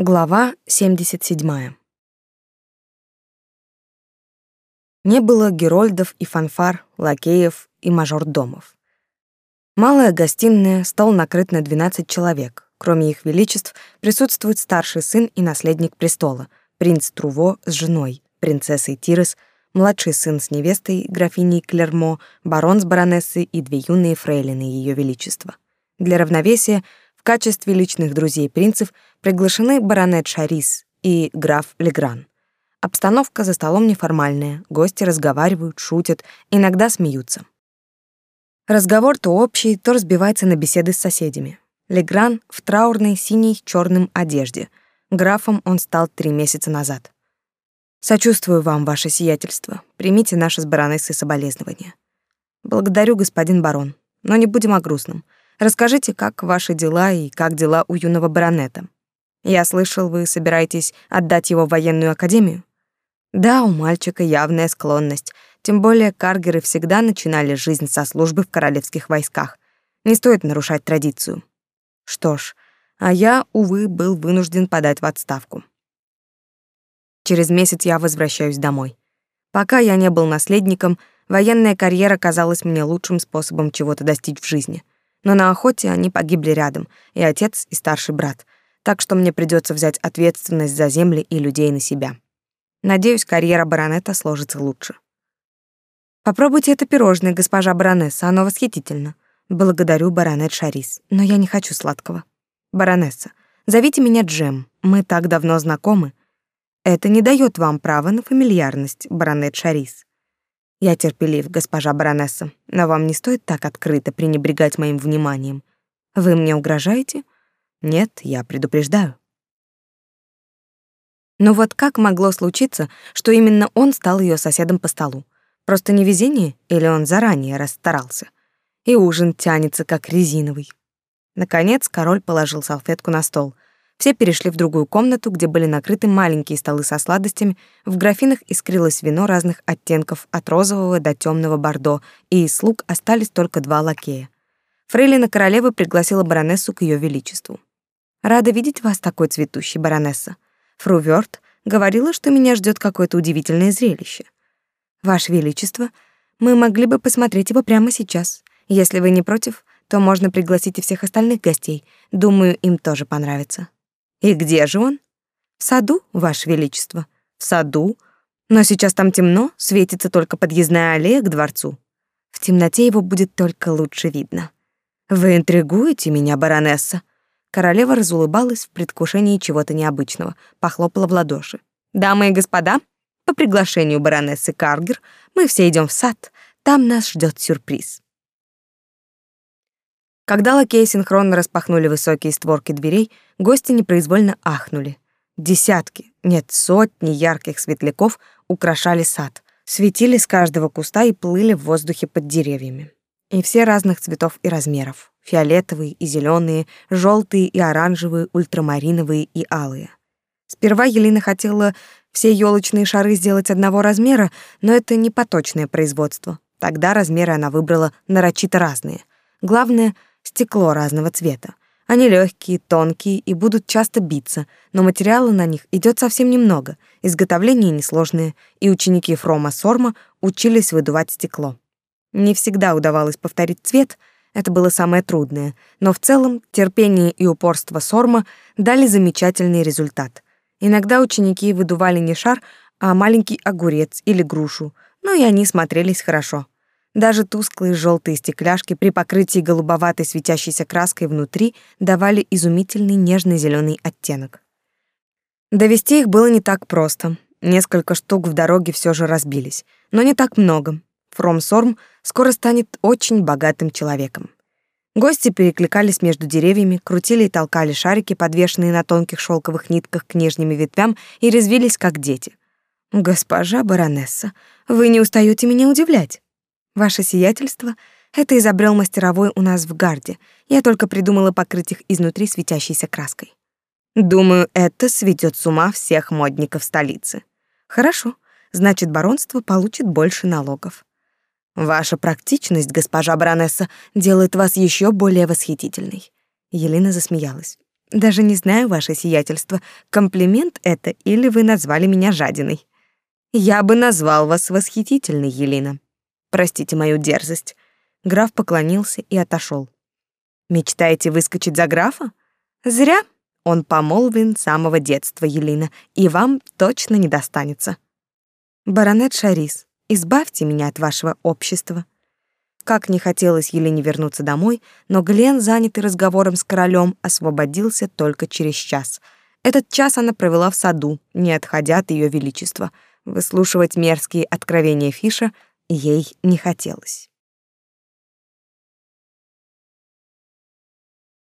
Глава 77. Не было герольдов и фанфар, лакеев и мажордомов. Малая гостиная, стол накрыт на 12 человек. Кроме их величеств, присутствует старший сын и наследник престола, принц Труво с женой, принцессой Тирес, младший сын с невестой, графиней Клермо, барон с баронессой и две юные фрейлины ее величества. Для равновесия качестве личных друзей принцев приглашены баронет Шарис и граф Легран. Обстановка за столом неформальная, гости разговаривают, шутят, иногда смеются. Разговор то общий, то разбивается на беседы с соседями. Легран в траурной синей черным одежде. Графом он стал три месяца назад. Сочувствую вам, ваше сиятельство. Примите наши с баронессой соболезнования. Благодарю, господин барон. Но не будем о грустном. Расскажите, как ваши дела и как дела у юного баронета. Я слышал, вы собираетесь отдать его в военную академию? Да, у мальчика явная склонность. Тем более каргеры всегда начинали жизнь со службы в королевских войсках. Не стоит нарушать традицию. Что ж, а я, увы, был вынужден подать в отставку. Через месяц я возвращаюсь домой. Пока я не был наследником, военная карьера казалась мне лучшим способом чего-то достичь в жизни — но на охоте они погибли рядом, и отец, и старший брат, так что мне придется взять ответственность за земли и людей на себя. Надеюсь, карьера баронета сложится лучше. Попробуйте это пирожное, госпожа баронесса, оно восхитительно. Благодарю, баронет Шарис, но я не хочу сладкого. Баронесса, зовите меня Джем, мы так давно знакомы. Это не дает вам права на фамильярность, баронет Шарис. Я терпелив, госпожа баронесса, но вам не стоит так открыто пренебрегать моим вниманием. Вы мне угрожаете? Нет, я предупреждаю. Но вот как могло случиться, что именно он стал ее соседом по столу? Просто невезение или он заранее расстарался? И ужин тянется как резиновый. Наконец король положил салфетку на стол — все перешли в другую комнату, где были накрыты маленькие столы со сладостями, в графинах искрилось вино разных оттенков, от розового до темного бордо, и из слуг остались только два лакея. Фрейлина королевы пригласила баронессу к ее величеству. «Рада видеть вас такой цветущей, баронесса. Фру Вёрт говорила, что меня ждет какое-то удивительное зрелище. Ваше величество, мы могли бы посмотреть его прямо сейчас. Если вы не против, то можно пригласить и всех остальных гостей. Думаю, им тоже понравится». И где же он? В саду, ваше величество. В саду. Но сейчас там темно, светится только подъездная аллея к дворцу. В темноте его будет только лучше видно. Вы интригуете меня, баронесса. Королева разулыбалась в предвкушении чего-то необычного, похлопала в ладоши. Дамы и господа, по приглашению баронессы Каргер мы все идем в сад, там нас ждет сюрприз. Когда лакеи синхронно распахнули высокие створки дверей, гости непроизвольно ахнули. Десятки, нет, сотни ярких светляков украшали сад, светили с каждого куста и плыли в воздухе под деревьями. И все разных цветов и размеров: фиолетовые и зеленые, желтые и оранжевые, ультрамариновые и алые. Сперва Елена хотела все елочные шары сделать одного размера, но это не поточное производство. Тогда размеры она выбрала нарочито разные. Главное стекло разного цвета. Они легкие, тонкие и будут часто биться, но материала на них идет совсем немного, изготовление несложное, и ученики Фрома Сорма учились выдувать стекло. Не всегда удавалось повторить цвет, это было самое трудное, но в целом терпение и упорство Сорма дали замечательный результат. Иногда ученики выдували не шар, а маленький огурец или грушу, но и они смотрелись хорошо — даже тусклые желтые стекляшки при покрытии голубоватой светящейся краской внутри давали изумительный нежный зеленый оттенок. Довести их было не так просто. Несколько штук в дороге все же разбились, но не так много. Фром Сорм скоро станет очень богатым человеком. Гости перекликались между деревьями, крутили и толкали шарики, подвешенные на тонких шелковых нитках к нижним ветвям, и резвились как дети. «Госпожа баронесса, вы не устаете меня удивлять». Ваше сиятельство, это изобрел мастеровой у нас в гарде. Я только придумала покрыть их изнутри светящейся краской. Думаю, это сведет с ума всех модников столицы. Хорошо, значит, баронство получит больше налогов. Ваша практичность, госпожа баронесса, делает вас еще более восхитительной. Елена засмеялась. Даже не знаю, ваше сиятельство, комплимент это или вы назвали меня жадиной. Я бы назвал вас восхитительной, Елена. Простите мою дерзость. Граф поклонился и отошел. Мечтаете выскочить за графа? Зря. Он помолвлен с самого детства, Елена, и вам точно не достанется. Баронет Шарис, избавьте меня от вашего общества. Как не хотелось Елене вернуться домой, но Глен, занятый разговором с королем, освободился только через час. Этот час она провела в саду, не отходя от ее величества. Выслушивать мерзкие откровения Фиша ей не хотелось.